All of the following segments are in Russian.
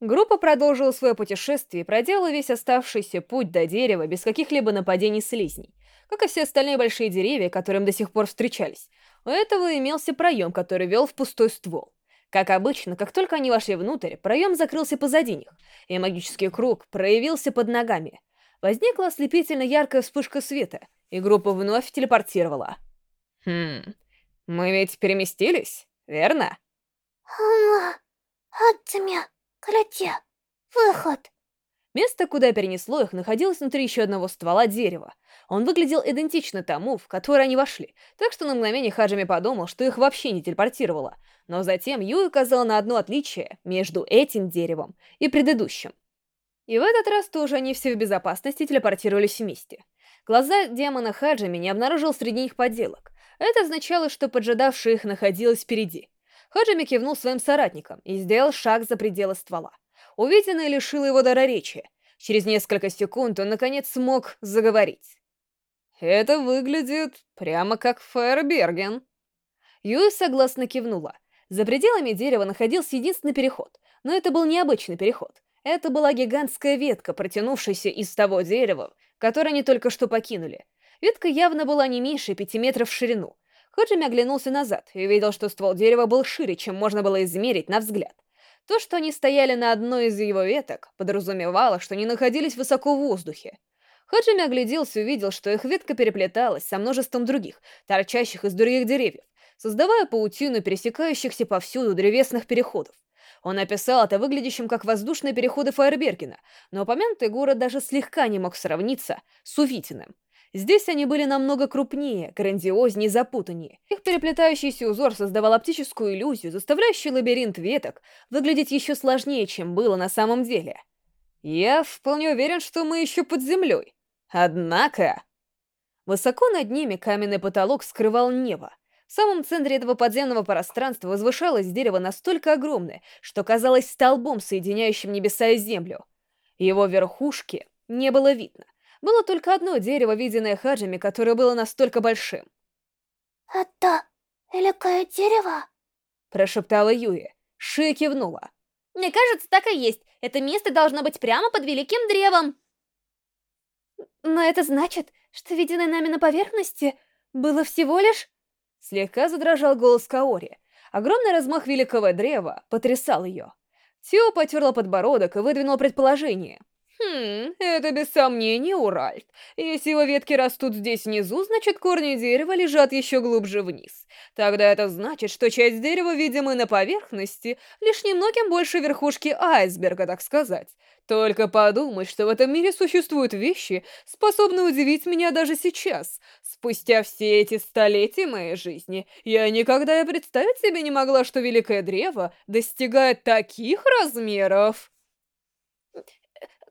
Группа продолжила свое путешествие и проделала весь оставшийся путь до дерева без каких-либо нападений слизней, как и все остальные большие деревья, которым до сих пор встречались. У этого имелся проем, который вел в пустой ствол. Как обычно, как только они вошли внутрь, проем закрылся позади них, и магический круг проявился под ногами. Возникла ослепительно яркая вспышка света, и группа вновь телепортировала. «Хм, мы ведь переместились, верно?» «Хм, отцами, гляди, выход!» Место, куда перенесло их, находилось внутри еще одного ствола дерева. Он выглядел идентично тому, в который они вошли, так что на мгновение Хаджими подумал, что их вообще не телепортировало. Но затем Юй указал на одно отличие между этим деревом и предыдущим. И в этот раз тоже они все в безопасности телепортировались вместе. Глаза демона Хаджими не обнаружил среди них подделок. Это означало, что поджидавшая их находилась впереди. Хаджими кивнул своим соратникам и сделал шаг за пределы ствола. Увиденное лишило его дара речи. Через несколько секунд он, наконец, смог заговорить. «Это выглядит прямо как Фаерберген». Юй согласно кивнула. За пределами дерева находился единственный переход, но это был необычный переход. Это была гигантская ветка, протянувшаяся из того дерева, которое они только что покинули. Ветка явно была не меньше пяти метров в ширину. Ходжими оглянулся назад и увидел, что ствол дерева был шире, чем можно было измерить на взгляд. То, что они стояли на одной из его веток, подразумевало, что они находились высоко в воздухе. Хаджими огляделся и увидел, что их ветка переплеталась со множеством других, торчащих из других деревьев, создавая паутину пересекающихся повсюду древесных переходов. Он описал это выглядящим как воздушные переходы Фаербергена, но упомянутый город даже слегка не мог сравниться с Увитиным. Здесь они были намного крупнее, грандиознее и запутаннее. Их переплетающийся узор создавал оптическую иллюзию, заставляющую лабиринт веток выглядеть еще сложнее, чем было на самом деле. Я вполне уверен, что мы еще под землей. Однако... Высоко над ними каменный потолок скрывал небо. В самом центре этого подземного пространства возвышалось дерево настолько огромное, что казалось столбом, соединяющим небеса и землю. Его верхушки не было видно, было только одно дерево, виденное Хаджами, которое было настолько большим. «Это великое дерево?» Прошептала Юя. Шия кивнула. «Мне кажется, так и есть. Это место должно быть прямо под великим древом». «Но это значит, что виденное нами на поверхности было всего лишь...» Слегка задрожал голос Каори. Огромный размах великого древа потрясал ее. Тио потерла подбородок и выдвинул предположение. Хм, это без сомнения Уральт. Если его ветки растут здесь внизу, значит корни дерева лежат еще глубже вниз. Тогда это значит, что часть дерева, видимая на поверхности, лишь немногим больше верхушки айсберга, так сказать. Только подумай, что в этом мире существуют вещи, способные удивить меня даже сейчас. Спустя все эти столетия моей жизни, я никогда и представить себе не могла, что Великое Древо достигает таких размеров.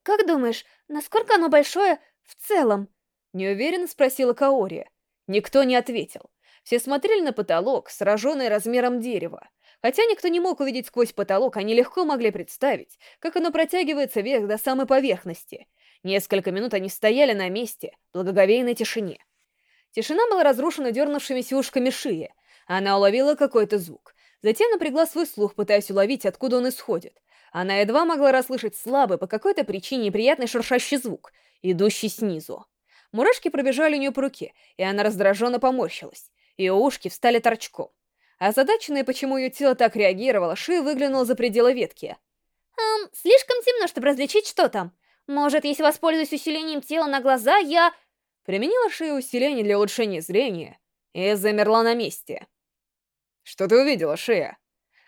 «Как думаешь, насколько оно большое в целом?» Неуверенно спросила Каори. Никто не ответил. Все смотрели на потолок, сраженный размером дерева. Хотя никто не мог увидеть сквозь потолок, они легко могли представить, как оно протягивается вверх до самой поверхности. Несколько минут они стояли на месте, в благоговейной тишине. Тишина была разрушена дернувшимися ушками шии. Она уловила какой-то звук. Затем напрягла свой слух, пытаясь уловить, откуда он исходит. Она едва могла расслышать слабый, по какой-то причине приятный шуршащий звук, идущий снизу. Мурашки пробежали у нее по руке, и она раздраженно поморщилась. Ее ушки встали торчком. Озадаченная, почему ее тело так реагировало, Ши выглянула за пределы ветки. «Эм, слишком темно, чтобы различить, что там. Может, если воспользуюсь усилением тела на глаза, я...» Применила Ши усиление для улучшения зрения и замерла на месте. «Что ты увидела, Шия?»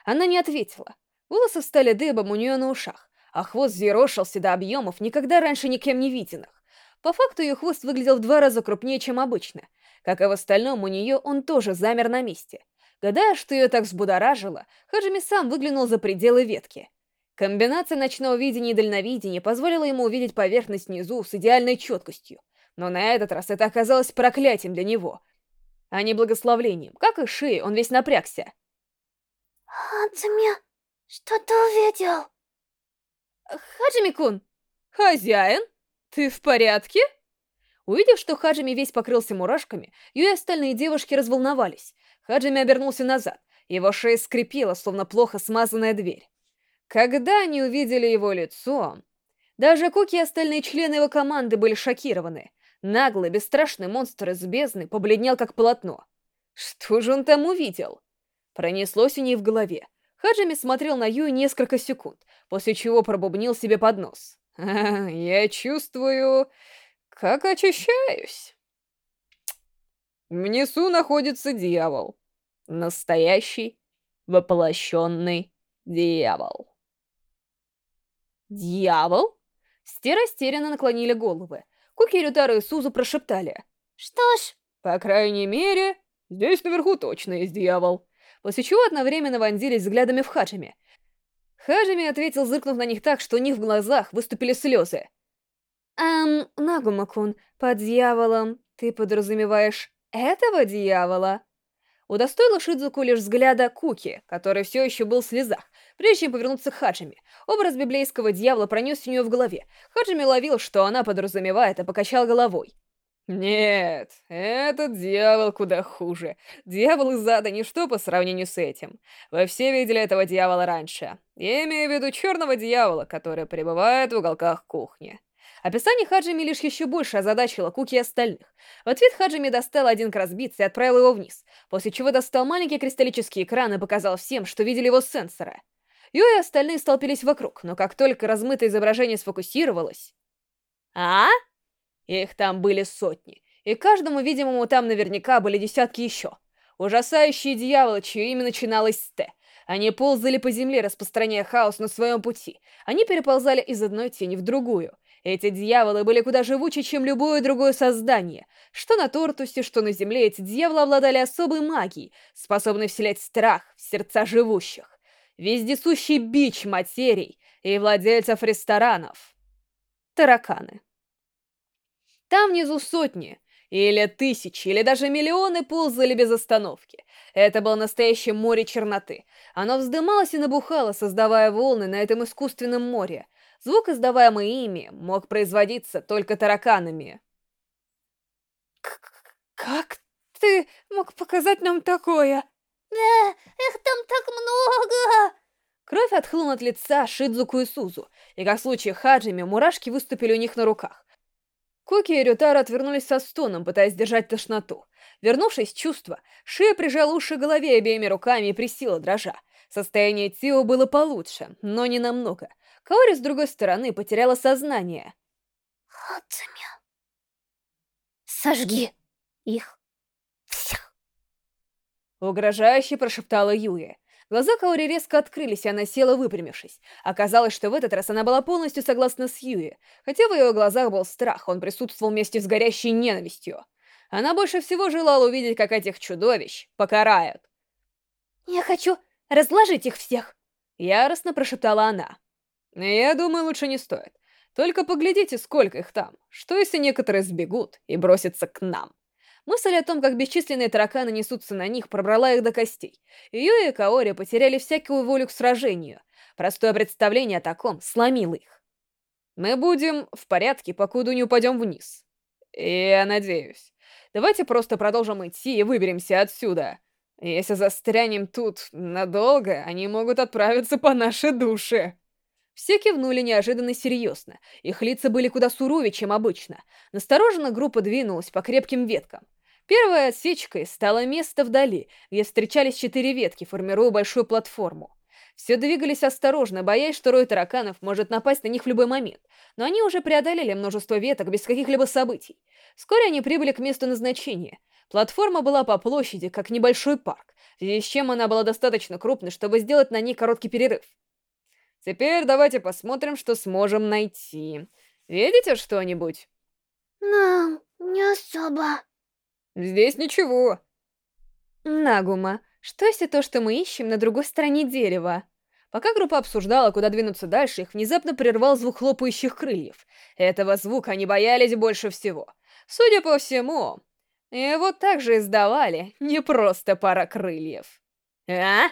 Она не ответила. Волосы стали дыбом у нее на ушах, а хвост зерошился до объемов, никогда раньше никем не виденных. По факту ее хвост выглядел в два раза крупнее, чем обычно. Как и в остальном, у нее он тоже замер на месте. Гадая, что ее так взбудоражило, Хаджими сам выглянул за пределы ветки. Комбинация ночного видения и дальновидения позволила ему увидеть поверхность внизу с идеальной четкостью. Но на этот раз это оказалось проклятием для него, а не благословлением. Как и Ши, он весь напрягся. «Адзуми, что ты увидел?» «Хаджими-кун!» «Хозяин? Ты в порядке?» Увидев, что Хаджими весь покрылся мурашками, Ю и остальные девушки разволновались. Хаджими обернулся назад. Его шея скрипела, словно плохо смазанная дверь. Когда они увидели его лицо, даже Куки и остальные члены его команды были шокированы. Наглый, бесстрашный монстр из бездны побледнел как полотно. Что же он там увидел? Пронеслось у ней в голове. Хаджими смотрел на Юи несколько секунд, после чего пробубнил себе под нос. «Я чувствую, как очищаюсь». Внизу находится дьявол. Настоящий, воплощенный дьявол. «Дьявол?» Все растерянно наклонили головы. Куки, Рютара и Сузу прошептали. «Что ж...» «По крайней мере, здесь наверху точно есть дьявол». После чего одновременно вонзились взглядами в Хаджими. Хаджими ответил, зыркнув на них так, что у них в глазах выступили слезы. «Эм, Нагума-кун, под дьяволом ты подразумеваешь этого дьявола?» Удостоила Шидзуку лишь взгляда Куки, который все еще был в слезах, прежде чем повернуться к Хаджими. Образ библейского дьявола пронесся у нее в голове. Хаджими ловил, что она подразумевает, и покачал головой. Нет, этот дьявол куда хуже. Дьявол из ада ничто по сравнению с этим. Вы все видели этого дьявола раньше. Я имею в виду черного дьявола, который пребывает в уголках кухни. Описание Хаджими лишь еще больше озадачило Куки и остальных. В ответ Хаджими достал один красбитс и отправил его вниз, после чего достал маленький кристаллический экран и показал всем, что видели его с сенсора. Ю и остальные столпились вокруг, но как только размытое изображение сфокусировалось... «А?» Их там были сотни, и каждому, видимому, там наверняка были десятки еще. Ужасающие дьяволы, чье имя начиналось с «Т». Они ползали по земле, распространяя хаос на своем пути. Они переползали из одной тени в другую. Эти дьяволы были куда живучее, чем любое другое создание. Что на Тортусе, что на Земле, эти дьяволы обладали особой магией, способной вселять страх в сердца живущих. Вездесущий бич материй и владельцев ресторанов. Тараканы. Там внизу сотни, или тысячи, или даже миллионы ползали без остановки. Это было настоящее море черноты. Оно вздымалось и набухало, создавая волны на этом искусственном море. Звук, издаваемый ими, мог производиться только тараканами. «Как ты мог показать нам такое?» «Да, их там так много!» Кровь отхлынула от лица Шидзуку и Сузу, и как в случае Хаджими, мурашки выступили у них на руках. Коки и Рютара отвернулись со стоном, пытаясь держать тошноту. Вернувшись в чувство, Шия прижала уши к голове обеими руками и присела, дрожа. Состояние Тио было получше, но не намного. Каори, с другой стороны, потеряла сознание. Хацуми, сожги их всех. Угрожающе прошептала Юя. Глаза Каори резко открылись, и она села, выпрямившись. Оказалось, что в этот раз она была полностью согласна с Юи. Хотя в ее глазах был страх, он присутствовал вместе с горящей ненавистью. Она больше всего желала увидеть, как этих чудовищ покарают. «Я хочу разложить их всех!» Яростно прошептала она. «Я думаю, лучше не стоит. Только поглядите, сколько их там. Что, если некоторые сбегут и бросятся к нам?» Мысль о том, как бесчисленные тараканы несутся на них, пробрала их до костей. Юэ и Каори потеряли всякую волю к сражению. Простое представление о таком сломило их. Мы будем в порядке, покуда не упадем вниз. Я надеюсь. Давайте просто продолжим идти и выберемся отсюда. Если застрянем тут надолго, они могут отправиться по нашей душе. Все кивнули неожиданно серьезно. Их лица были куда суровее, чем обычно. Настороженно группа двинулась по крепким веткам. Первой отсечкой стало место вдали, где встречались четыре ветки, формируя большую платформу. Все двигались осторожно, боясь, что рой тараканов может напасть на них в любой момент, но они уже преодолели множество веток без каких-либо событий. Вскоре они прибыли к месту назначения. Платформа была по площади, как небольшой парк, в связи с чем она была достаточно крупной, чтобы сделать на ней короткий перерыв. Теперь давайте посмотрим, что сможем найти. Видите что-нибудь? Нам не особо. Здесь ничего. Нагума, что если то, что мы ищем, на другой стороне дерева? Пока группа обсуждала, куда двинуться дальше, их внезапно прервал звук хлопающих крыльев. Этого звука они боялись больше всего. Судя по всему, его также издавали не просто пара крыльев. А?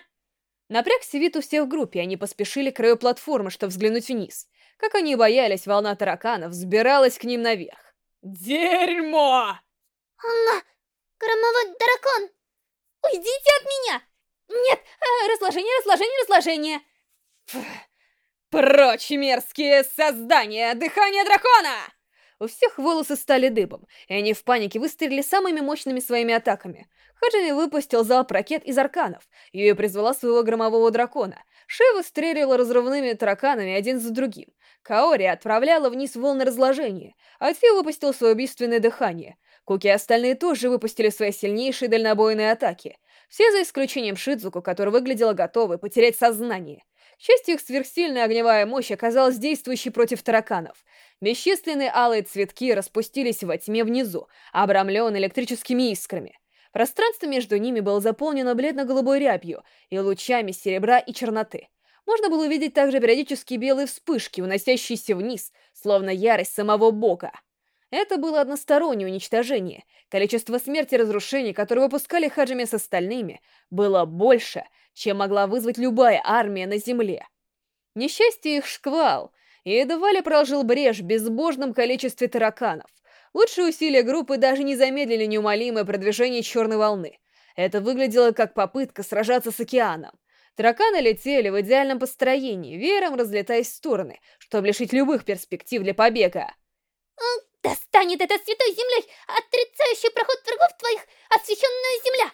Напрягся вид у всех в группе, они поспешили к краю платформы, чтобы взглянуть вниз. Как они боялись, волна тараканов взбиралась к ним наверх. «Дерьмо!» «Она... Громовой дракон! Уйдите от меня! Нет! Э, разложение, разложение, разложение!» Прочь, мерзкие создания! Дыхание дракона! У всех волосы стали дыбом, и они в панике выстрелили самыми мощными своими атаками. Хаджими выпустил залп ракет из арканов, Юя призвала своего громового дракона. Ши выстрелила разрывными тараканами один за другим. Каори отправляла вниз волны разложения, а Тфи выпустил свое убийственное дыхание. Куки и остальные тоже выпустили свои сильнейшие дальнобойные атаки. Все за исключением Шидзуку, которая выглядела готовой потерять сознание. К счастью, их сверхсильная огневая мощь оказалась действующей против тараканов. Бесчисленные алые цветки распустились во тьме внизу, обрамленные электрическими искрами. Пространство между ними было заполнено бледно-голубой рябью и лучами серебра и черноты. Можно было увидеть также периодические белые вспышки, уносящиеся вниз, словно ярость самого бога. Это было одностороннее уничтожение. Количество смерти и разрушений, которые выпускали Хаджими с остальными, было больше, чем могла вызвать любая армия на Земле. Несчастье их шквал, и едва ли проложил брешь в безбожном количестве тараканов. Лучшие усилия группы даже не замедлили неумолимое продвижение черной волны. Это выглядело как попытка сражаться с океаном. Тараканы летели в идеальном построении, веером разлетаясь в стороны, чтобы лишить любых перспектив для побега. «Да станет это святой землей, отрицающий проход врагов твоих, освященная земля!»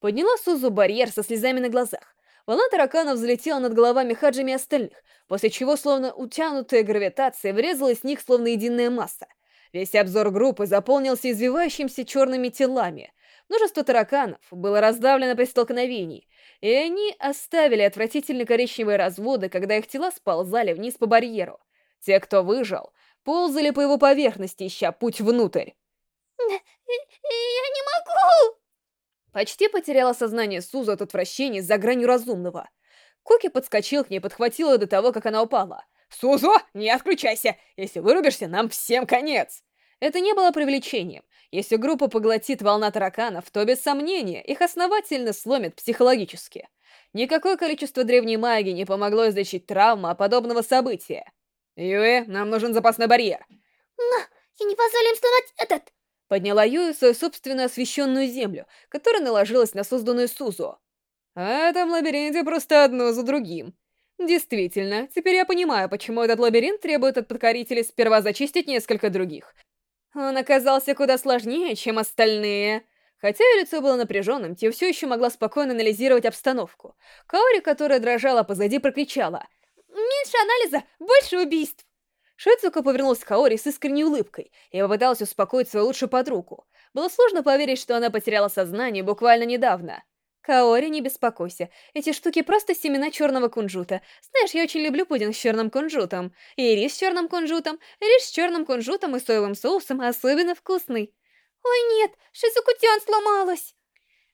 Подняла Сузу барьер со слезами на глазах. Волна тараканов взлетела над головами Хаджими и остальных, после чего, словно утянутая гравитация, врезалась в них, словно единая масса. Весь обзор группы заполнился извивающимися черными телами. Множество тараканов было раздавлено при столкновении, и они оставили отвратительно коричневые разводы, когда их тела сползали вниз по барьеру. Те, кто выжил, ползали по его поверхности, ища путь внутрь. «Я не могу!» Почти потеряла сознание Сузу от отвращения за гранью разумного. Куки подскочил к ней, подхватил ее до того, как она упала. «Сузу, не отключайся! Если вырубишься, нам всем конец!» Это не было привлечением. Если группа поглотит волна тараканов, то, без сомнения, их основательно сломит психологически. Никакое количество древней магии не помогло излечить травму подобного события. «Юэ, нам нужен запасной барьер!» «Но я не позволю им сломать этот!» Подняла Юю свою собственную освещенную землю, которая наложилась на созданную Сузу. А там лабиринте просто одно за другим. Действительно, теперь я понимаю, почему этот лабиринт требует от подкорителей сперва зачистить несколько других. Он оказался куда сложнее, чем остальные. Хотя ее лицо было напряженным, Тия все еще могла спокойно анализировать обстановку. Каори, которая дрожала позади, прокричала. «Меньше анализа, больше убийств!» Шицука повернулась к Каори с искренней улыбкой и попыталась успокоить свою лучшую подругу. Было сложно поверить, что она потеряла сознание буквально недавно. Каори, не беспокойся. Эти штуки просто семена черного кунжута. Знаешь, я очень люблю пудинг с черным кунжутом. И рис с черным кунжутом. Рис с черным кунжутом и соевым соусом особенно вкусный. Ой, нет, Шизуку-тян сломалась.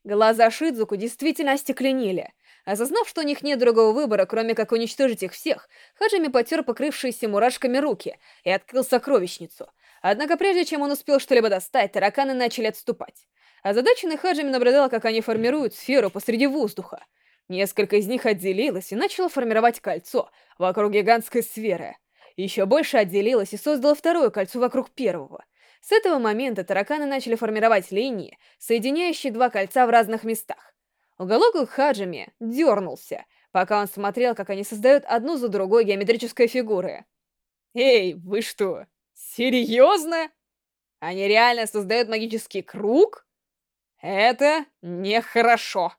Глаза Шидзуку действительно остекленели. Осознав, что у них нет другого выбора, кроме как уничтожить их всех, Хаджими потер покрывшиеся мурашками руки и открыл сокровищницу. Однако прежде чем он успел что-либо достать, тараканы начали отступать. Озадаченный Хаджими наблюдал, как они формируют сферу посреди воздуха. Несколько из них отделилось и начало формировать кольцо вокруг гигантской сферы. Еще больше отделилось и создало второе кольцо вокруг первого. С этого момента тараканы начали формировать линии, соединяющие два кольца в разных местах. Уголок у Хаджими дернулся, пока он смотрел, как они создают одну за другой геометрические фигуры. «Эй, вы что, серьезно? Они реально создают магический круг? Это нехорошо!»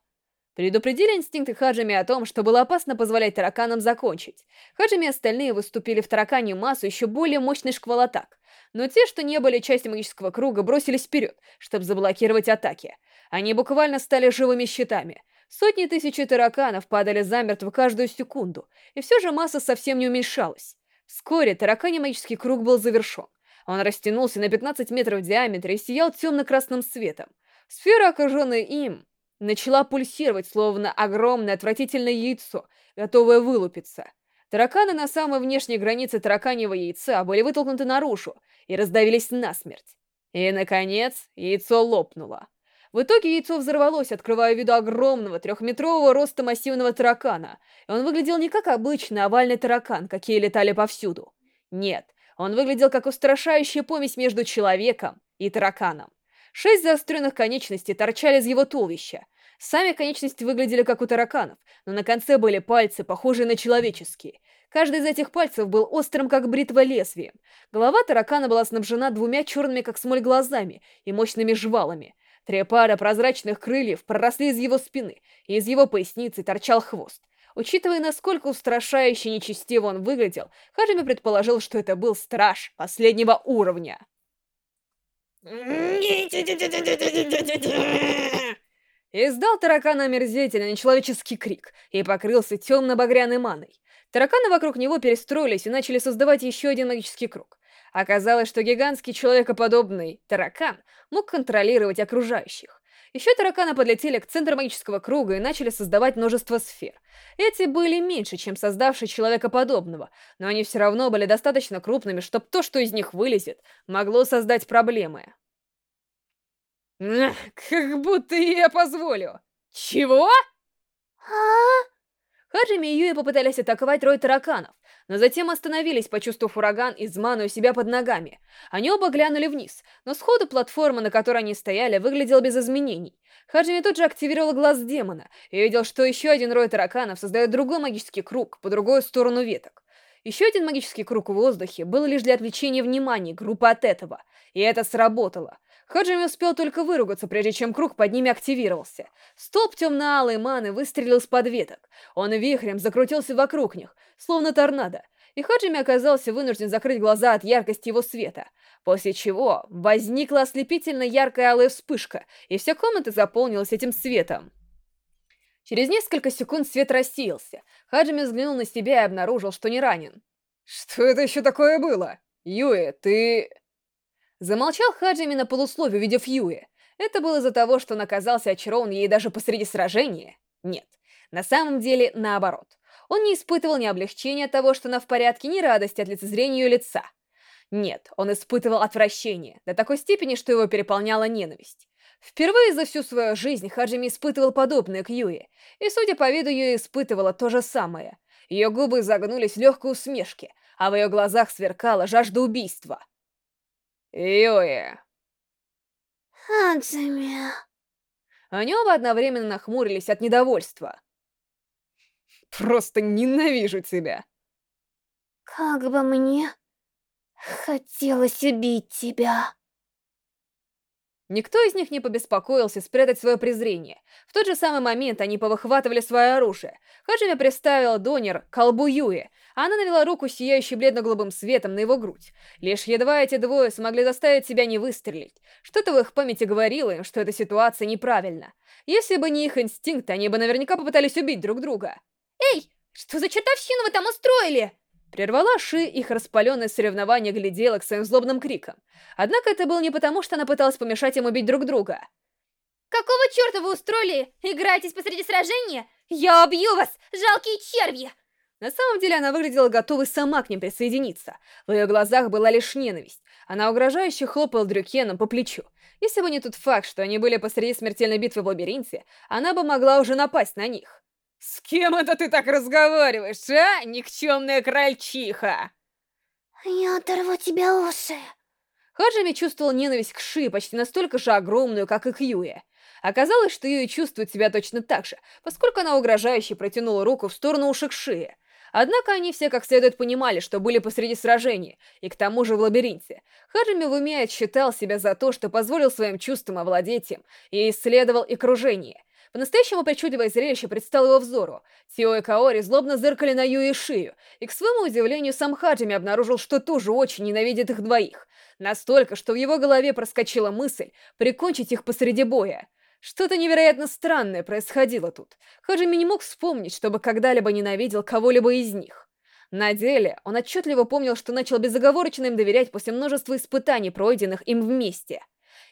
Предупредили инстинкты Хаджими о том, что было опасно позволять тараканам закончить. Хаджими и остальные выступили в тараканью массу еще более мощный шквал атак. Но те, что не были частью магического круга, бросились вперед, чтобы заблокировать атаки. Они буквально стали живыми щитами. Сотни тысяч тараканов падали замертво каждую секунду, и все же масса совсем не уменьшалась. Вскоре тараканий магический круг был завершен. Он растянулся на 15 метров в диаметре и сиял темно-красным светом. Сфера, окруженная им, начала пульсировать, словно огромное отвратительное яйцо, готовое вылупиться. Тараканы на самой внешней границе тараканьего яйца были вытолкнуты наружу и раздавились насмерть. И, наконец, яйцо лопнуло. В итоге яйцо взорвалось, открывая виду огромного, трехметрового роста массивного таракана. И он выглядел не как обычный овальный таракан, какие летали повсюду. Нет, он выглядел как устрашающая помесь между человеком и тараканом. Шесть заостренных конечностей торчали из его туловища. Сами конечности выглядели как у тараканов, но на конце были пальцы, похожие на человеческие. Каждый из этих пальцев был острым, как бритва лезвием. Голова таракана была снабжена двумя черными, как смоль, глазами и мощными жвалами. Три пара прозрачных крыльев проросли из его спины, и из его поясницы торчал хвост. Учитывая, насколько устрашающе нечестиво он выглядел, Хаджими предположил, что это был страж последнего уровня. Издал таракан омерзительный нечеловеческий крик и покрылся темно-багряной маной. Тараканы вокруг него перестроились и начали создавать еще один магический круг. Оказалось, что гигантский человекоподобный таракан мог контролировать окружающих. Еще тараканы подлетели к центру магического круга и начали создавать множество сфер. Эти были меньше, чем создавшие человекоподобного, но они все равно были достаточно крупными, чтобы то, что из них вылезет, могло создать проблемы. Как будто я позволю. Чего? А? Хаджими и Юи попытались атаковать рой тараканов, но затем остановились, почувствовав ураган из маны у себя под ногами. Они оба глянули вниз, но сходу платформа, на которой они стояли, выглядела без изменений. Хаджими тут же активировал глаз демона и увидел, что еще один рой тараканов создает другой магический круг по другую сторону веток. Еще один магический круг в воздухе был лишь для отвлечения внимания группы от этого, и это сработало. Хаджими успел только выругаться, прежде чем круг под ними активировался. Столб темно-алой маны выстрелил с-под веток. Он вихрем закрутился вокруг них, словно торнадо, и Хаджими оказался вынужден закрыть глаза от яркости его света, после чего возникла ослепительно яркая алая вспышка, и вся комната заполнилась этим светом. Через несколько секунд свет рассеялся. Хаджими взглянул на себя и обнаружил, что не ранен. «Что это еще такое было? Юэ, ты...» Замолчал Хаджими на полуслове, увидев Юэ. Это было из-за того, что он оказался очарован ей даже посреди сражения? Нет. На самом деле, наоборот. Он не испытывал ни облегчения от того, что она в порядке, ни радости от лицезрения ее лица. Нет, он испытывал отвращение, до такой степени, что его переполняла ненависть. Впервые за всю свою жизнь Хаджими испытывал подобное к Юе, и, судя по виду, Юе испытывала то же самое. Ее губы загнулись в легкой усмешке, а в ее глазах сверкала жажда убийства. Юэ. Хаджими. Они оба одновременно нахмурились от недовольства. Просто ненавижу тебя. Как бы мне хотелось убить тебя. Никто из них не побеспокоился спрятать свое презрение. В тот же самый момент они повыхватывали свое оружие. Хаджими приставил донер к колбу Юи, а она навела руку, сияющей бледно-голубым светом, на его грудь. Лишь едва эти двое смогли заставить себя не выстрелить. Что-то в их памяти говорило им, что эта ситуация неправильна. Если бы не их инстинкты, они бы наверняка попытались убить друг друга. «Эй, что за чертовщину вы там устроили?» Прервала Ши их распаленное соревнование гляделок своим злобным криком. Однако это было не потому, что она пыталась помешать им убить друг друга. «Какого черта вы устроили? Играетесь посреди сражения? Я убью вас, жалкие черви!» На самом деле она выглядела готовой сама к ним присоединиться. В ее глазах была лишь ненависть. Она угрожающе хлопала Дрюкеном по плечу. Если бы не тот факт, что они были посреди смертельной битвы в лабиринте, она бы могла уже напасть на них. «С кем это ты так разговариваешь, а, никчемная крольчиха?» «Я оторву тебе уши!» Хаджими чувствовал ненависть к Ши почти настолько же огромную, как и к Юе. Оказалось, что Юе чувствует себя точно так же, поскольку она угрожающе протянула руку в сторону ушек Ши. Однако они все как следует понимали, что были посреди сражения, и к тому же в лабиринте. Хаджими в уме отсчитал себя за то, что позволил своим чувствам овладеть им, и исследовал окружение. По-настоящему причудливое зрелище предстало его взору. Тио и Каори злобно зыркали на Ю и Шию, и к своему удивлению сам Хаджими обнаружил, что тоже очень ненавидит их двоих. Настолько, что в его голове проскочила мысль прикончить их посреди боя. Что-то невероятно странное происходило тут. Хаджими не мог вспомнить, чтобы когда-либо ненавидел кого-либо из них. На деле, он отчетливо помнил, что начал безоговорочно им доверять после множества испытаний, пройденных им вместе.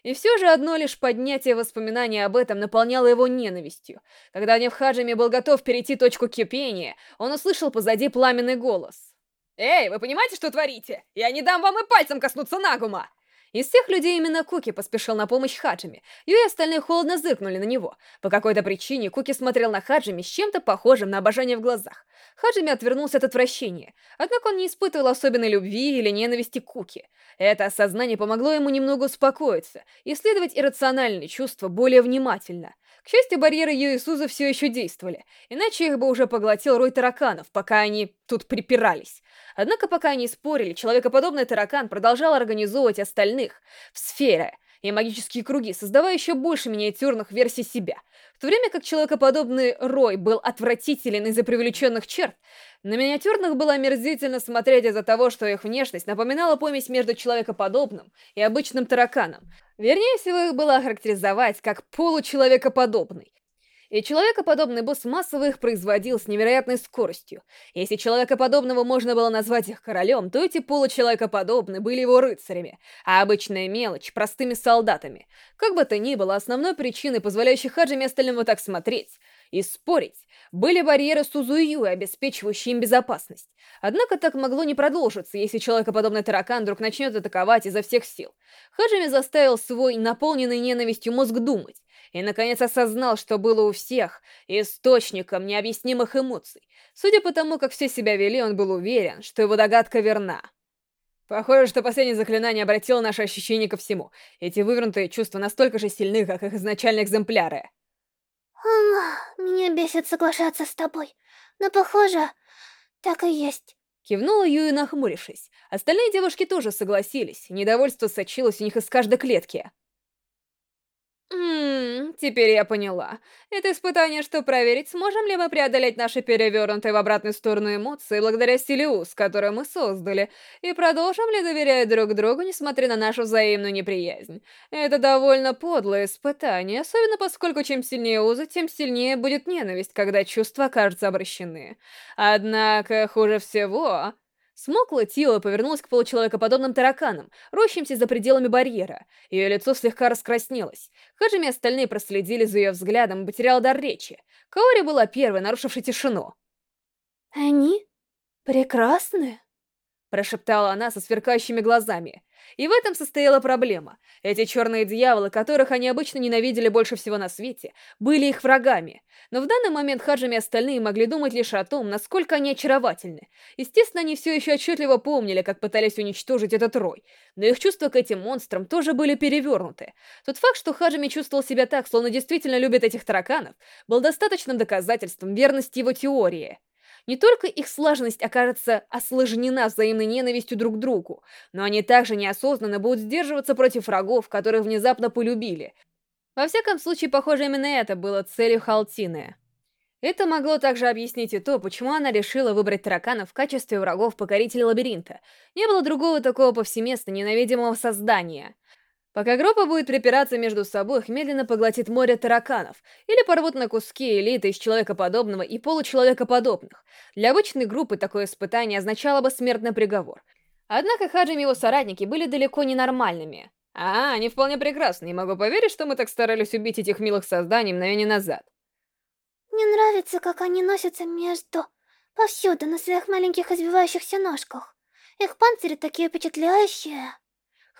И все же одно лишь поднятие воспоминания об этом наполняло его ненавистью. Когда Невхаджими был готов перейти точку кипения, он услышал позади пламенный голос. «Эй, вы понимаете, что творите? Я не дам вам и пальцем коснуться Нагума!» Из всех людей именно Куки поспешил на помощь Хаджими, и остальные холодно зыркнули на него. По какой-то причине Куки смотрел на Хаджими с чем-то похожим на обожание в глазах. Хаджими отвернулся от отвращения, однако он не испытывал особенной любви или ненависти Куки. Это осознание помогло ему немного успокоиться исследовать иррациональные чувства более внимательно. К счастью, барьеры Юисуза все еще действовали, иначе их бы уже поглотил рой тараканов, пока они тут припирались. Однако пока они спорили, человекоподобный таракан продолжал организовывать остальных в сфере и магические круги, создавая еще больше миниатюрных версий себя. В то время как человекоподобный Рой был отвратителен из-за привлеченных черт, на миниатюрных было омерзительно смотреть из-за того, что их внешность напоминала помесь между человекоподобным и обычным тараканом. Вернее всего, их было охарактеризовать как получеловекоподобный. И человекоподобный босс массово их производил с невероятной скоростью. Если человекоподобного можно было назвать их королем, то эти получеловекоподобные были его рыцарями, а обычная мелочь — простыми солдатами. Как бы то ни было, основной причиной, позволяющей Хаджиме остальным вот так смотреть и спорить, были барьеры Сузую, обеспечивающие им безопасность. Однако так могло не продолжиться, если человекоподобный таракан вдруг начнет атаковать изо всех сил. Хаджими заставил свой наполненный ненавистью мозг думать, и, наконец, осознал, что было у всех источником необъяснимых эмоций. Судя по тому, как все себя вели, он был уверен, что его догадка верна. Похоже, что последнее заклинание обратило наше ощущение ко всему. Эти вывернутые чувства настолько же сильны, как их изначальные экземпляры. Меня бесит соглашаться с тобой, но похоже, так и есть. Кивнула Юи, нахмурившись. Остальные девушки тоже согласились, недовольство сочилось у них из каждой клетки. Ммм, теперь я поняла. Это испытание, чтобы проверить, сможем ли мы преодолеть наши перевернутые в обратную сторону эмоции благодаря стиле уз, которую мы создали, и продолжим ли доверять друг другу, несмотря на нашу взаимную неприязнь. Это довольно подлое испытание, особенно поскольку чем сильнее узы, тем сильнее будет ненависть, когда чувства окажутся обращены. Однако, хуже всего... Смокла Тио повернулась к получеловекоподобным тараканам, рощимся за пределами барьера. Ее лицо слегка раскраснелось. Хаджими остальные проследили за ее взглядом и потеряла дар речи. Каори была первой, нарушившей тишину. «Они прекрасны?» Прошептала она со сверкающими глазами. И в этом состояла проблема. Эти черные дьяволы, которых они обычно ненавидели больше всего на свете, были их врагами. Но в данный момент Хаджами и остальные могли думать лишь о том, насколько они очаровательны. Естественно, они все еще отчетливо помнили, как пытались уничтожить этот рой. Но их чувства к этим монстрам тоже были перевернуты. Тот факт, что Хаджими чувствовал себя так, словно действительно любит этих тараканов, был достаточным доказательством верности его теории. Не только их слаженность окажется осложнена взаимной ненавистью друг к другу, но они также неосознанно будут сдерживаться против врагов, которых внезапно полюбили. Во всяком случае, похоже, именно это было целью Халтины. Это могло также объяснить и то, почему она решила выбрать тараканов в качестве врагов покорителей лабиринта. Не было другого такого повсеместно ненавидимого создания. Пока группа будет припираться между собой, их медленно поглотит море тараканов, или порвут на куски элиты из человекоподобного и получеловекоподобных. Для обычной группы такое испытание означало бы смертный приговор. Однако Хаджим и его соратники были далеко не нормальными. А, они вполне прекрасны, не могу поверить, что мы так старались убить этих милых созданий мгновение назад. Мне нравится, как они носятся между... повсюду, на своих маленьких извивающихся ножках. Их панцири такие впечатляющие.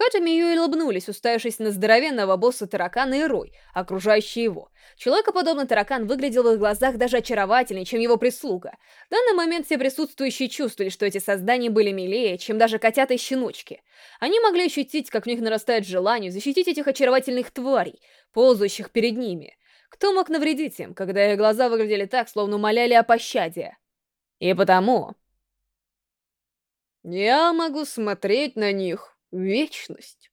Хаджими и Юэль улыбнулись, уставившись на здоровенного босса таракана и Рой, окружающий его. Человекоподобный таракан выглядел в их глазах даже очаровательнее, чем его прислуга. В данный момент все присутствующие чувствовали, что эти создания были милее, чем даже котята и щеночки. Они могли ощутить, как в них нарастает желание защитить этих очаровательных тварей, ползающих перед ними. Кто мог навредить им, когда их глаза выглядели так, словно умоляли о пощаде? И потому... Я могу смотреть на них Вечность.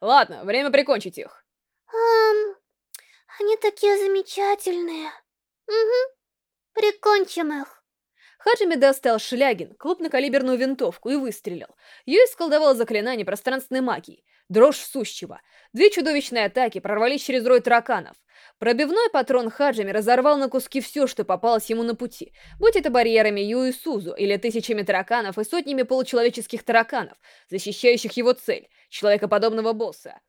Ладно, время прикончить их. Эм, они такие замечательные. Угу, прикончим их. Хаджими достал шлягин, крупнокалиберную винтовку и выстрелил. Юй сколдовал заклинание пространственной магии. Дрожь сущего. Две чудовищные атаки прорвались через рой тараканов. Пробивной патрон Хаджими разорвал на куски все, что попалось ему на пути, будь это барьерами Ю и Сузу, или тысячами тараканов и сотнями получеловеческих тараканов, защищающих его цель, человекоподобного босса.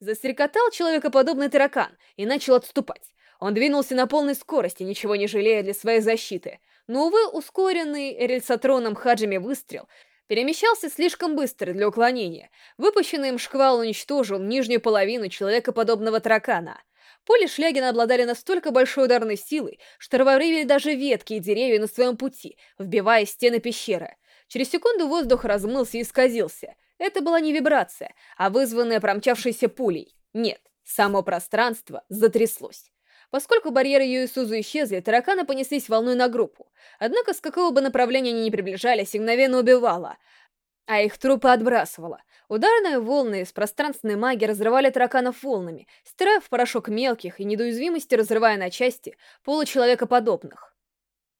Застрекотал человекоподобный таракан и начал отступать. Он двинулся на полной скорости, ничего не жалея для своей защиты. Но, увы, ускоренный рельсотроном Хаджими выстрел перемещался слишком быстро для уклонения. Выпущенный им шквал уничтожил нижнюю половину человекоподобного таракана. Поле Шлягина обладали настолько большой ударной силой, что рвали даже ветки и деревья на своем пути, вбивая стены пещеры. Через секунду воздух размылся и исказился. Это была не вибрация, а вызванная промчавшейся пулей. Нет, Само пространство затряслось. Поскольку барьеры Юисузу исчезли, тараканы понеслись волной на группу. Однако с какого бы направления они ни приближались, их мгновенно убивало, а их трупы отбрасывало. Ударные волны из пространственной магии разрывали тараканов волнами, стирая в порошок мелких и недоуязвимости разрывая на части получеловекоподобных.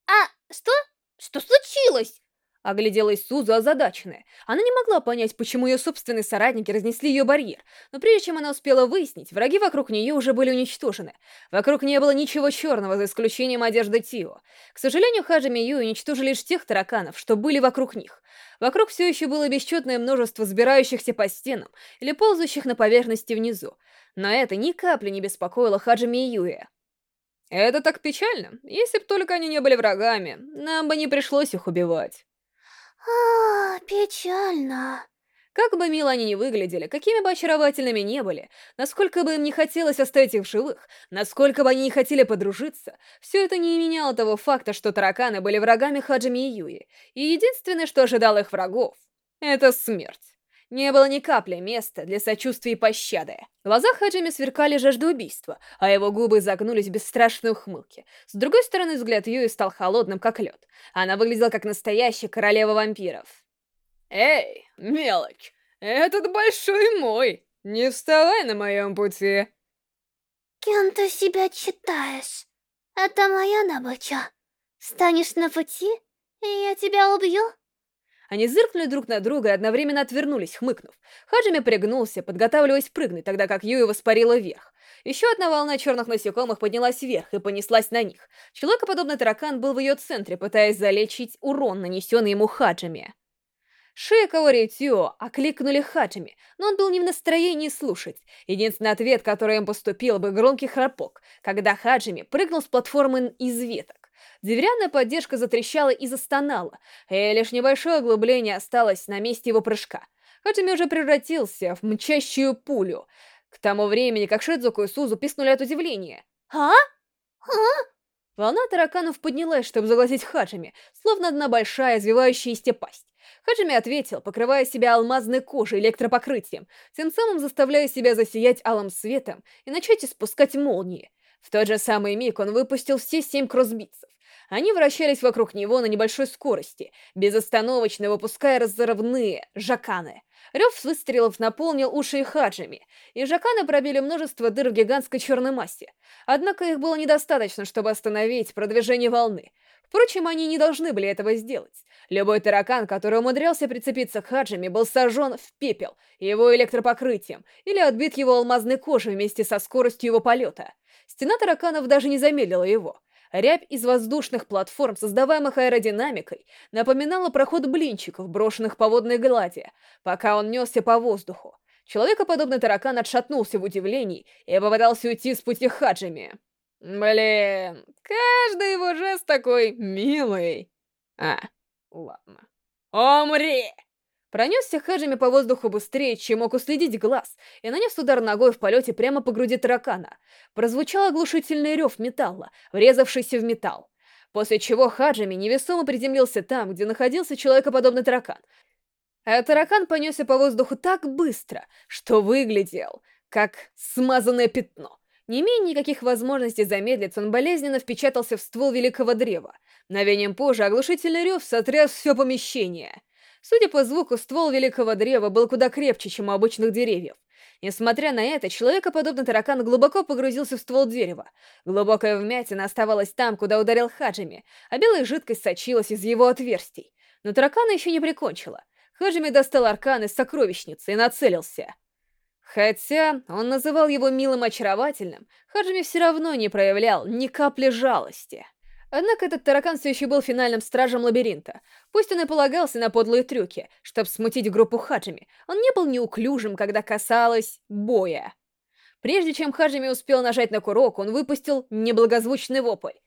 «А, что? Что случилось?» Огляделась Сузу озадаченная. Она не могла понять, почему ее собственные соратники разнесли ее барьер, но прежде чем она успела выяснить, враги вокруг нее уже были уничтожены. Вокруг не было ничего черного, за исключением одежды Тио. К сожалению, Хаджими Ю уничтожили лишь тех тараканов, что были вокруг них. Вокруг все еще было бесчетное множество сбирающихся по стенам или ползающих на поверхности внизу. Но это ни капли не беспокоило Хаджими Юя. Это так печально. Если б только они не были врагами, нам бы не пришлось их убивать. А, печально. Как бы мило они ни выглядели, какими бы очаровательными не были, насколько бы им не хотелось оставить их в живых, насколько бы они не хотели подружиться, все это не меняло того факта, что тараканы были врагами Хаджими и Юи, и единственное, что ожидало их врагов, это смерть. Не было ни капли места для сочувствия и пощады. Глаза Хаджими сверкали жаждой убийства, а его губы загнулись в бесстрашной ухмылке. С другой стороны, взгляд Юи стал холодным, как лед. Она выглядела как настоящая королева вампиров. «Эй, мелочь, этот большой мой! Не вставай на моем пути!» «Кем ты себя читаешь? Это моя добыча. Станешь на пути, и я тебя убью?» Они зыркнули друг на друга и одновременно отвернулись, хмыкнув. Хаджими пригнулся, подготавливаясь прыгнуть, тогда как Юя воспарила вверх. Еще одна волна черных насекомых поднялась вверх и понеслась на них. Человекоподобный таракан был в ее центре, пытаясь залечить урон, нанесенный ему Хаджими. И Каори Тио окликнули Хаджими, но он был не в настроении слушать. Единственный ответ, который им поступил, был громкий храпок, когда Хаджими прыгнул с платформы из веток. Деревянная поддержка затрещала и застонала, и лишь небольшое углубление осталось на месте его прыжка. Хатами уже превратился в мчащую пулю. К тому времени, как Шидзуку и Сузу писнули от удивления. «А? А?» Волна тараканов поднялась, чтобы заглотить Хаджими, словно одна большая извивающаяся пасть. Хаджими ответил, покрывая себя алмазной кожей электропокрытием, тем самым заставляя себя засиять алым светом и начать испускать молнии. В тот же самый миг он выпустил все семь кроссбитцев. Они вращались вокруг него на небольшой скорости, безостановочно выпуская разрывные жаканы. Рев выстрелов наполнил уши и хаджами, и жаканы пробили множество дыр в гигантской черной массе. Однако их было недостаточно, чтобы остановить продвижение волны. Впрочем, они не должны были этого сделать. Любой таракан, который умудрялся прицепиться к хаджами, был сожжен в пепел его электропокрытием или отбит его алмазной кожей вместе со скоростью его полета. Стена тараканов даже не замедлила его. Рябь из воздушных платформ, создаваемых аэродинамикой, напоминала проход блинчиков, брошенных по водной глади, пока он несся по воздуху. Человекоподобный таракан отшатнулся в удивлении и попытался уйти с пути хаджами. Блин, каждый его жест такой милый. А, ладно. Умри! Пронесся хэджами по воздуху быстрее, чем мог уследить глаз, и нанес удар ногой в полете прямо по груди таракана. Прозвучал оглушительный рев металла, врезавшийся в металл. После чего Хаджими невесомо приземлился там, где находился человекоподобный таракан. А таракан понесся по воздуху так быстро, что выглядел как смазанное пятно. Не имея никаких возможностей замедлиться, он болезненно впечатался в ствол великого древа. Мгновением позже оглушительный рев сотряс все помещение. Судя по звуку, ствол великого древа был куда крепче, чем у обычных деревьев. Несмотря на это, человекоподобный таракан глубоко погрузился в ствол дерева. Глубокая вмятина оставалась там, куда ударил Хаджими, а белая жидкость сочилась из его отверстий. Но таракана еще не прикончила. Хаджими достал аркан из сокровищницы и нацелился. Хотя он называл его милым очаровательным, Хаджими все равно не проявлял ни капли жалости. Однако этот таракан все еще был финальным стражем лабиринта. Пусть он и полагался на подлые трюки, чтобы смутить группу Хаджими, он не был неуклюжим, когда касалось боя. Прежде чем Хаджими успел нажать на курок, он выпустил неблагозвучный вопль.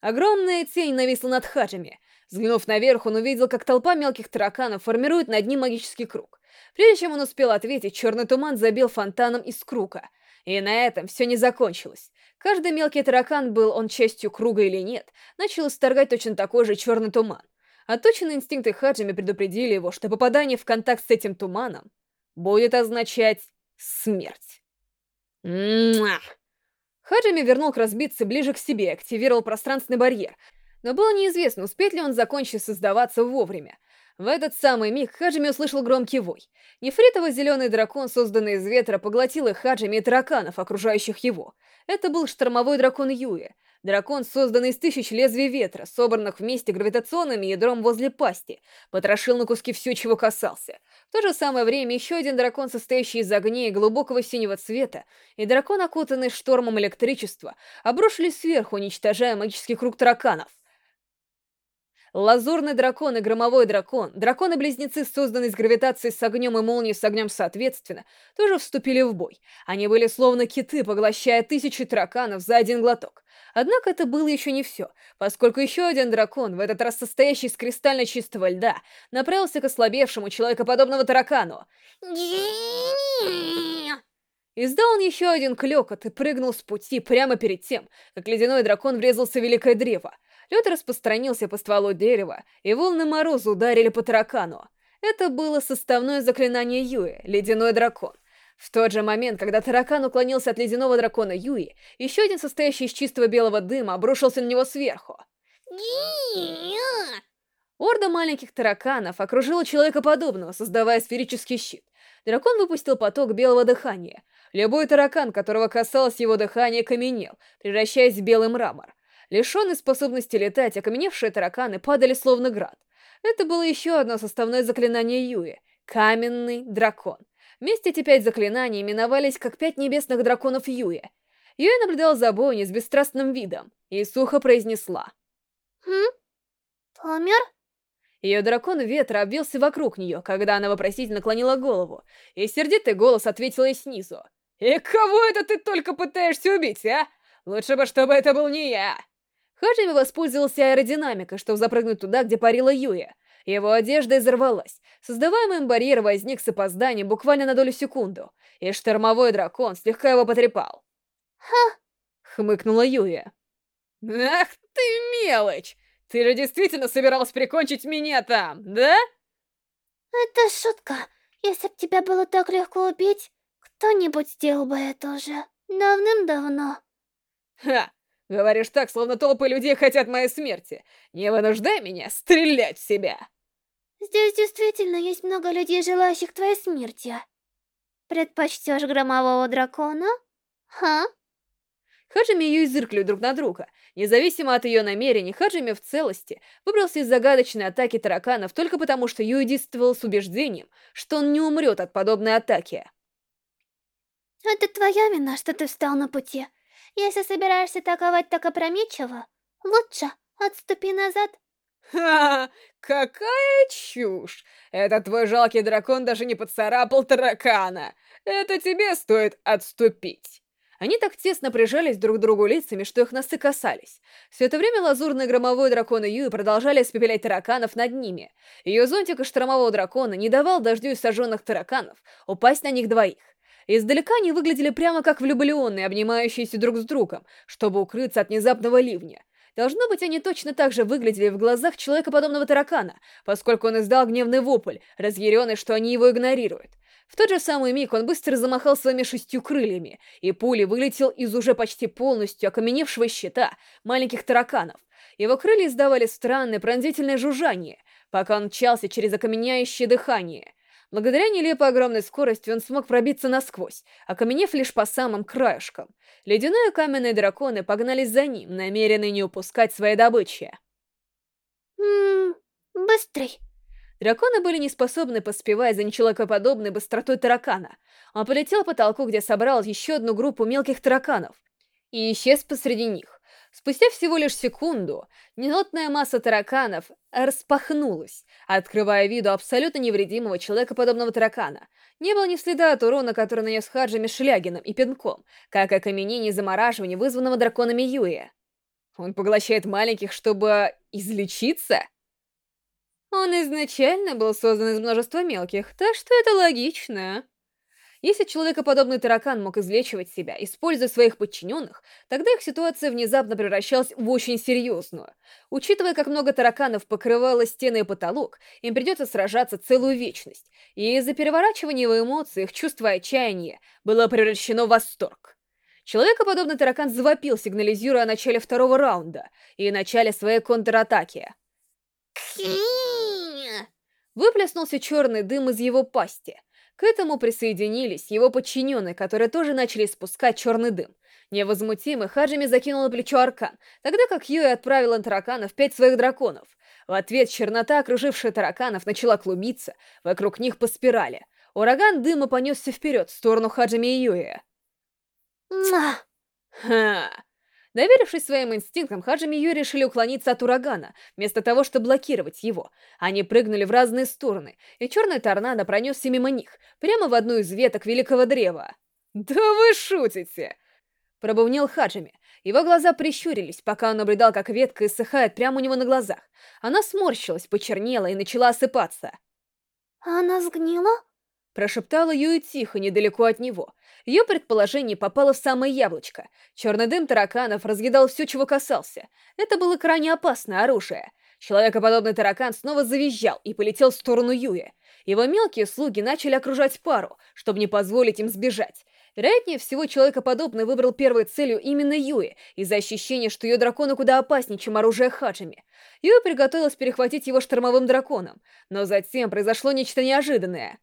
Огромная тень нависла над Хаджими. Взглянув наверх, он увидел, как толпа мелких тараканов формирует над ним магический круг. Прежде чем он успел ответить, черный туман забил фонтаном из круга. И на этом все не закончилось. Каждый мелкий таракан, был он частью круга или нет, начал исторгать точно такой же черный туман. Отточенные инстинкты Хаджими предупредили его, что попадание в контакт с этим туманом будет означать Смерть. Муа! Хаджими вернул к разбиться ближе к себе, активировал пространственный барьер, но было неизвестно, успеет ли он закончить создаваться вовремя. В этот самый миг Хаджими услышал громкий вой. Нефритово-зеленый дракон, созданный из ветра, поглотил их Хаджими и тараканов, окружающих его. Это был штормовой дракон Юи. Дракон, созданный из тысяч лезвий ветра, собранных вместе гравитационным ядром возле пасти, потрошил на куски все, чего касался. В то же самое время еще один дракон, состоящий из огней глубокого синего цвета, и дракон, окутанный штормом электричества, обрушились сверху, уничтожая магический круг тараканов. Лазурный дракон и громовой дракон, драконы-близнецы, созданные из гравитации с огнем и молнией с огнем соответственно, тоже вступили в бой. Они были словно киты, поглощая тысячи тараканов за один глоток. Однако это было еще не все, поскольку еще один дракон, в этот раз состоящий из кристально чистого льда, направился к ослабевшему человекоподобному таракану. Издал он еще один клёкот и прыгнул с пути прямо перед тем, как ледяной дракон врезался в великое древо. Лед распространился по стволу дерева, и волны мороза ударили по таракану. Это было составное заклинание Юи, ледяной дракон. В тот же момент, когда таракан уклонился от ледяного дракона Юи, еще один состоящий из чистого белого дыма обрушился на него сверху. Орда маленьких тараканов окружила человекоподобного, создавая сферический щит. Дракон выпустил поток белого дыхания. Любой таракан, которого касалось его дыхание, каменел, превращаясь в белый мрамор. Лишенные способности летать, окаменевшие тараканы падали словно град. Это было еще одно составное заклинание Юи — Каменный дракон. Вместе эти пять заклинаний именовались как пять небесных драконов Юи. Юи наблюдал за бойней с бесстрастным видом и сухо произнесла. «Хм? Помер?» Ее дракон ветра обвился вокруг нее, когда она вопросительно клонила голову, и сердитый голос ответил ей снизу. «И кого это ты только пытаешься убить, а? Лучше бы, чтобы это был не я!» Хаджими воспользовался аэродинамикой, чтобы запрыгнуть туда, где парила Юя. Его одежда изорвалась. Создаваемый им барьер возник с опозданием буквально на долю секунду, и штормовой дракон слегка его потрепал. «Ха!» — хмыкнула Юя. «Ах ты мелочь! Ты же действительно собиралась прикончить меня там, да?» «Это шутка. Если б тебя было так легко убить, кто-нибудь сделал бы это уже давным-давно». «Ха! Говоришь так, словно толпы людей хотят моей смерти. Не вынуждай меня стрелять в себя. Здесь действительно есть много людей, желающих твоей смерти. Предпочтешь громового дракона? Ха? Хаджими и Юй зыркали друг на друга. Независимо от ее намерений, Хаджими в целости выбрался из загадочной атаки тараканов только потому, что Юй действовал с убеждением, что он не умрет от подобной атаки. Это твоя вина, что ты встал на пути. Если собираешься атаковать так опрометчиво, лучше отступи назад. Ха, какая чушь! Этот твой жалкий дракон даже не поцарапал таракана. Это тебе стоит отступить. Они так тесно прижались друг к другу лицами, что их носы касались. Все это время лазурный громовой дракон и Юи продолжали испепелять тараканов над ними. Ее зонтик из штормового дракона не давал дождю из сожженных тараканов упасть на них двоих. Издалека они выглядели прямо как влюбленные, обнимающиеся друг с другом, чтобы укрыться от внезапного ливня. Должно быть, они точно так же выглядели в глазах человекоподобного таракана, поскольку он издал гневный вопль, разъяренный, что они его игнорируют. В тот же самый миг он быстро замахал своими шестью крыльями, и пули вылетел из уже почти полностью окаменевшего щита маленьких тараканов. Его крылья издавали странное пронзительное жужжание, пока он мчался через окаменяющее дыхание. Благодаря нелепой огромной скорости он смог пробиться насквозь, окаменев лишь по самым краешкам. Ледяные каменные драконы погнались за ним, намеренные не упускать своей добычи. Ммм, быстрый. Драконы были не способны поспевать за нечеловекоподобной быстротой таракана. Он полетел по потолку, где собрал еще одну группу мелких тараканов, и исчез посреди них. Спустя всего лишь секунду, ненотная масса тараканов распахнулась, открывая виду абсолютно невредимого человекоподобного таракана. Не было ни следа от урона, который нанес Хаджами Шлягином и пинком, как и окаменение и замораживание, вызванного драконами Юи. Он поглощает маленьких, чтобы излечиться? Он изначально был создан из множества мелких, так что это логично. Если человекоподобный таракан мог излечивать себя, используя своих подчиненных, тогда их ситуация внезапно превращалась в очень серьезную. Учитывая, как много тараканов покрывало стены и потолок, им придется сражаться целую вечность, и из-за переворачивания в эмоциях чувство отчаяния было превращено в восторг. Человекоподобный таракан завопил, сигнализируя о начале второго раунда и начале своей контратаки. Выплеснулся черный дым из его пасти. К этому присоединились его подчиненные, которые тоже начали спускать черный дым. Невозмутимый Хаджими закинул на плечо аркан, тогда как Юи отправил на тараканов пять своих драконов. В ответ чернота, окружившая тараканов, начала клубиться вокруг них по спирали. Ураган дыма понесся вперед, в сторону Хаджими и Юи. Ха! Доверившись своим инстинктам, Хаджими и Юи решили уклониться от урагана, вместо того, чтобы блокировать его. Они прыгнули в разные стороны, и черный торнадо пронесся мимо них, прямо в одну из веток великого древа. «Да вы шутите!» Пробовнил Хаджими. Его глаза прищурились, пока он наблюдал, как ветка иссыхает прямо у него на глазах. Она сморщилась, почернела и начала осыпаться. «Она сгнила?» Прошептала Юи тихо, недалеко от него. Ее предположение попало в самое яблочко. Черный дым тараканов разъедал все, чего касался. Это было крайне опасное оружие. Человекоподобный таракан снова завизжал и полетел в сторону Юи. Его мелкие слуги начали окружать пару, чтобы не позволить им сбежать. Вероятнее всего, человекоподобный выбрал первой целью именно Юи, из-за ощущения, что ее драконы куда опаснее, чем оружие Хаджими. Юи приготовилась перехватить его штормовым драконом, но затем произошло нечто неожиданное.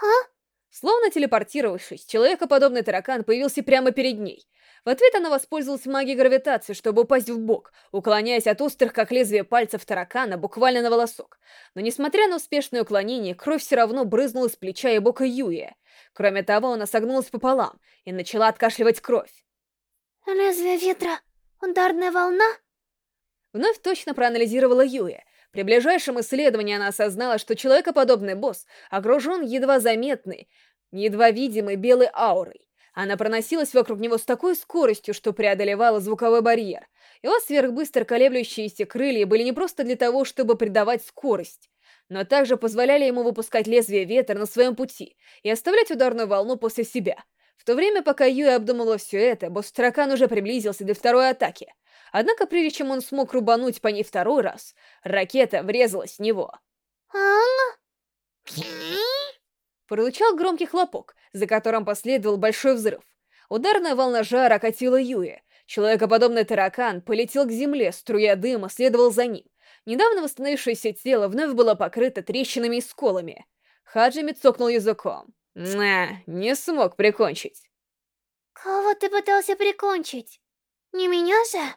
«А?» Словно телепортировавшись, человекоподобный таракан появился прямо перед ней. В ответ она воспользовалась магией гравитации, чтобы упасть в бок, уклоняясь от острых, как лезвие пальцев таракана, буквально на волосок. Но несмотря на успешное уклонение, кровь все равно брызнула с плеча и бока Юи. Кроме того, она согнулась пополам и начала откашливать кровь. «Лезвие ветра? Ударная волна?» Вновь точно проанализировала Юи, при ближайшем исследовании она осознала, что человекоподобный босс окружен едва заметной, едва видимой белой аурой. Она проносилась вокруг него с такой скоростью, что преодолевала звуковой барьер. Его сверхбыстро колеблющиеся крылья были не просто для того, чтобы придавать скорость, но также позволяли ему выпускать лезвие ветра на своем пути и оставлять ударную волну после себя. В то время, пока Юэ обдумывала все это, босс-таракан уже приблизился до второй атаки — Однако прежде чем он смог рубануть по ней второй раз, ракета врезалась в него. Пролучал громкий хлопок, за которым последовал большой взрыв. Ударная волна жара окатила Юи. Человекоподобный таракан полетел к земле, струя дыма следовал за ним. Недавно восстановившееся тело вновь было покрыто трещинами и сколами. Хаджими цокнул языком. На, не смог прикончить. Кого ты пытался прикончить? Не меня же?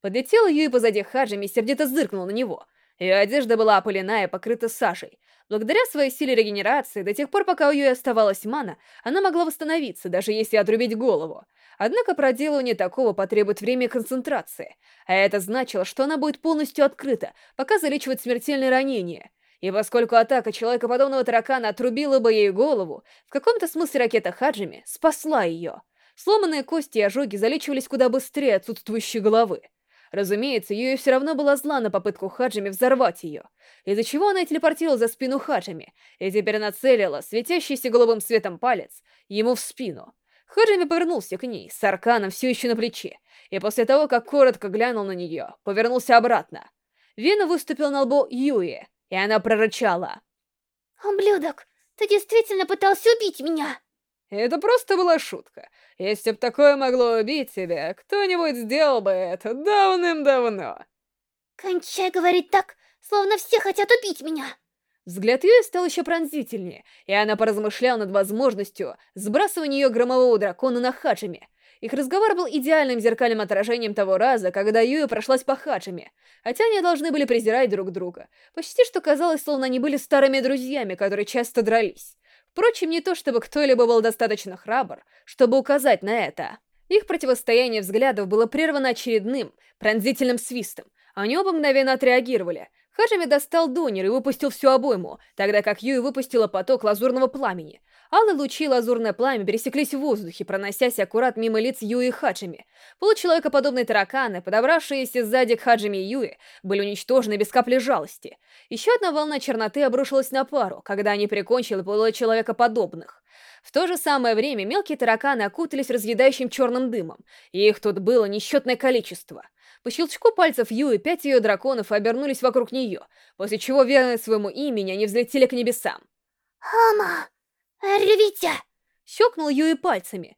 Подлетела Юи позади Хаджими и сердито зыркнула на него. Ее одежда была опылена и покрыта сажей. Благодаря своей силе регенерации, до тех пор, пока у Юи оставалась мана, она могла восстановиться, даже если отрубить голову. Однако проделывание такого потребует время и концентрации, а это значило, что она будет полностью открыта, пока залечивает смертельные ранения. И поскольку атака человекоподобного таракана отрубила бы ей голову, в каком-то смысле ракета Хаджими спасла ее. Сломанные кости и ожоги залечивались куда быстрее отсутствующей головы. Разумеется, Юи все равно была зла на попытку Хаджими взорвать ее, из-за чего она и телепортировала за спину Хаджими, и теперь нацелила светящийся голубым светом палец ему в спину. Хаджими повернулся к ней, с арканом все еще на плече, и после того, как коротко глянул на нее, повернулся обратно. Вена выступила на лбу Юи, и она прорычала. «Ублюдок, ты действительно пытался убить меня!» Это просто была шутка. Если б такое могло убить тебя, кто-нибудь сделал бы это давным-давно. Кончай говорить так, словно все хотят убить меня. Взгляд ее стал еще пронзительнее, и она поразмышляла над возможностью сбрасывания ее громового дракона на Хаджиме. Их разговор был идеальным зеркальным отражением того раза, когда Юя прошлась по Хаджиме, хотя они должны были презирать друг друга. Почти что казалось, словно они были старыми друзьями, которые часто дрались. Впрочем, не то чтобы кто-либо был достаточно храбр, чтобы указать на это. Их противостояние взглядов было прервано очередным, пронзительным свистом. Они оба мгновенно отреагировали. Хаджими достал донер и выпустил всю обойму, тогда как Юи выпустила поток лазурного пламени. Алые лучи и лазурное пламя пересеклись в воздухе, проносясь аккурат мимо лиц Юи и Хаджими. Получеловекоподобные тараканы, подобравшиеся сзади к Хаджими и Юи, были уничтожены без капли жалости. Еще одна волна черноты обрушилась на пару, когда они прикончили получеловекоподобных. В то же самое время мелкие тараканы окутались разъедающим черным дымом, и их тут было несчетное количество. По щелчку пальцев Юи пять ее драконов обернулись вокруг нее, после чего, верные своему имени, они взлетели к небесам. «Ама! Ревите!» Щелкнул Юи пальцами,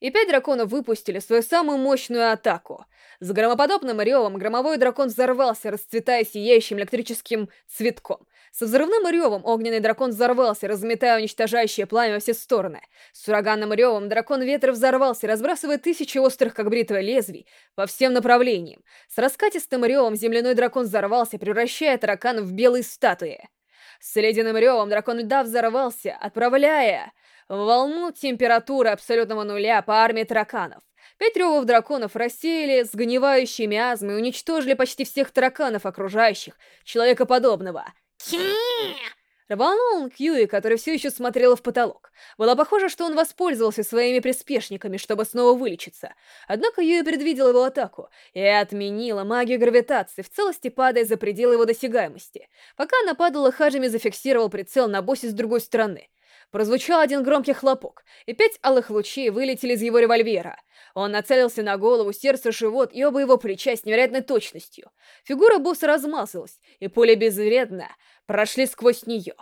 и пять драконов выпустили свою самую мощную атаку. С громоподобным ревом громовой дракон взорвался, расцветая сияющим электрическим цветком. Со взрывным ревом огненный дракон взорвался, разметая уничтожающее пламя во все стороны. С ураганным ревом дракон ветра взорвался, разбрасывая тысячи острых, как бритва, лезвий по всем направлениям. С раскатистым ревом земляной дракон взорвался, превращая тараканов в белые статуи. С ледяным ревом дракон льда взорвался, отправляя волну температуры абсолютного нуля по армии тараканов. Пять ревов драконов рассеяли сгнивающие миазмы и уничтожили почти всех тараканов, окружающих человекоподобного. Рванул он к Юи, который все еще смотрела в потолок. Было похоже, что он воспользовался своими приспешниками, чтобы снова вылечиться. Однако Юи предвидела его атаку и отменила магию гравитации, в целости падая за пределы его досягаемости. Пока она падала, Хаджими зафиксировал прицел на боссе с другой стороны. Прозвучал один громкий хлопок, и пять алых лучей вылетели из его револьвера. Он нацелился на голову, сердце, живот и оба его плеча с невероятной точностью. Фигура босса размазалась, и пули безвредно прошли сквозь нее.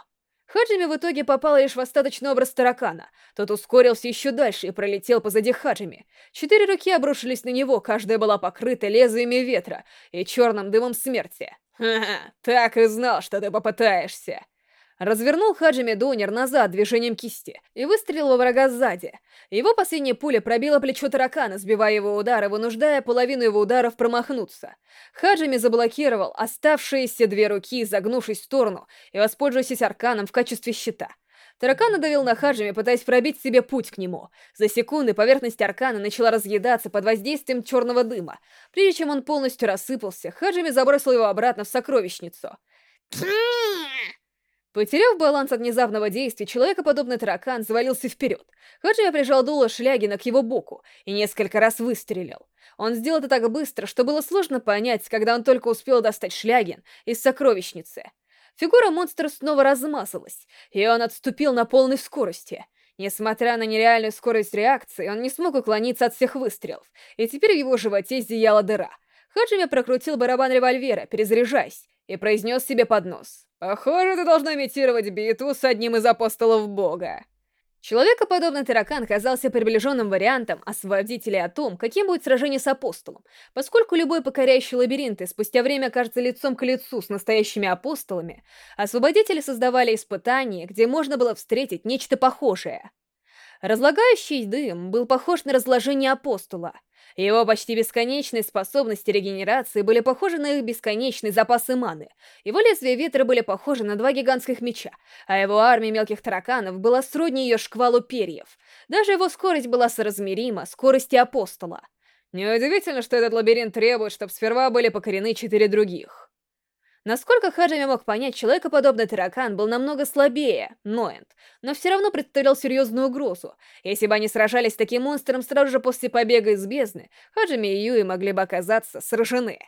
Хаджими в итоге попал лишь в остаточный образ таракана. Тот ускорился еще дальше и пролетел позади Хаджими. Четыре руки обрушились на него, каждая была покрыта лезвиями ветра и черным дымом смерти. «Ха-ха, так и знал, что ты попытаешься!» Развернул Хаджими Донер назад движением кисти и выстрелил во врага сзади. Его последняя пуля пробила плечо таракана, сбивая его удар и вынуждая половину его ударов промахнуться. Хаджими заблокировал оставшиеся две руки, загнувшись в сторону и воспользовавшись арканом в качестве щита. Таракан надавил на Хаджими, пытаясь пробить себе путь к нему. За секунды поверхность аркана начала разъедаться под воздействием черного дыма. Прежде чем он полностью рассыпался, Хаджими забросил его обратно в сокровищницу. Потеряв баланс от внезапного действия, человекоподобный таракан завалился вперед. Хаджима прижал дуло Шлягина к его боку и несколько раз выстрелил. Он сделал это так быстро, что было сложно понять, когда он только успел достать Шлягин из сокровищницы. Фигура монстра снова размазалась, и он отступил на полной скорости. Несмотря на нереальную скорость реакции, он не смог уклониться от всех выстрелов, и теперь в его животе зияла дыра. Хаджими прокрутил барабан револьвера, перезаряжаясь, и произнес себе под нос. «Похоже, ты должна имитировать битву с одним из апостолов Бога». Человекоподобный таракан казался приближенным вариантом освободителя о том, каким будет сражение с апостолом, поскольку любой покоряющий лабиринты спустя время окажется лицом к лицу с настоящими апостолами, освободители создавали испытания, где можно было встретить нечто похожее. Разлагающий дым был похож на разложение апостола — его почти бесконечные способности регенерации были похожи на их бесконечные запасы маны. Его лезвия ветра были похожи на два гигантских меча, а его армия мелких тараканов была сродни ее шквалу перьев. Даже его скорость была соразмерима скорости Апостола. Неудивительно, что этот лабиринт требует, чтобы сперва были покорены четыре других. Насколько Хаджими мог понять, человекоподобный таракан был намного слабее, Ноэнд, но все равно представлял серьезную угрозу. Если бы они сражались с таким монстром сразу же после побега из бездны, Хаджими и Юи могли бы оказаться сражены.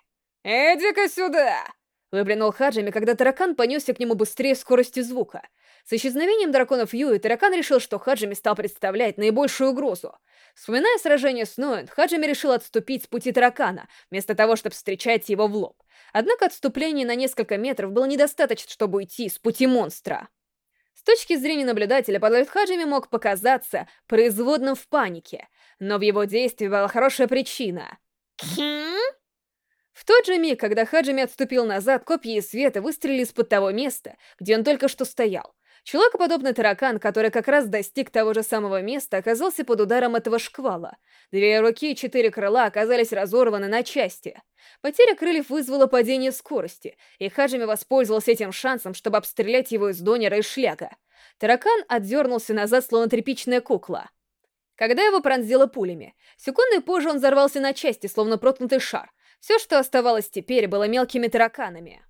«Иди-ка сюда!» Выплюнул Хаджими, когда таракан понесся к нему быстрее скоростью звука. С исчезновением драконов Юи, таракан решил, что Хаджими стал представлять наибольшую угрозу. Вспоминая сражение с Ноэн, Хаджими решил отступить с пути таракана, вместо того, чтобы встречать его в лоб. Однако отступление на несколько метров было недостаточно, чтобы уйти с пути монстра. С точки зрения наблюдателя, подлет Хаджими мог показаться производным в панике, но в его действии была хорошая причина. В тот же миг, когда Хаджими отступил назад, копья и света выстрелили из-под того места, где он только что стоял. Человекоподобный таракан, который как раз достиг того же самого места, оказался под ударом этого шквала. Две руки и четыре крыла оказались разорваны на части. Потеря крыльев вызвала падение скорости, и Хаджими воспользовался этим шансом, чтобы обстрелять его из донера и шляга. Таракан отдернулся назад, словно тряпичная кукла. Когда его пронзило пулями, секунды позже он взорвался на части, словно проткнутый шар. Все, что оставалось теперь, было мелкими тараканами.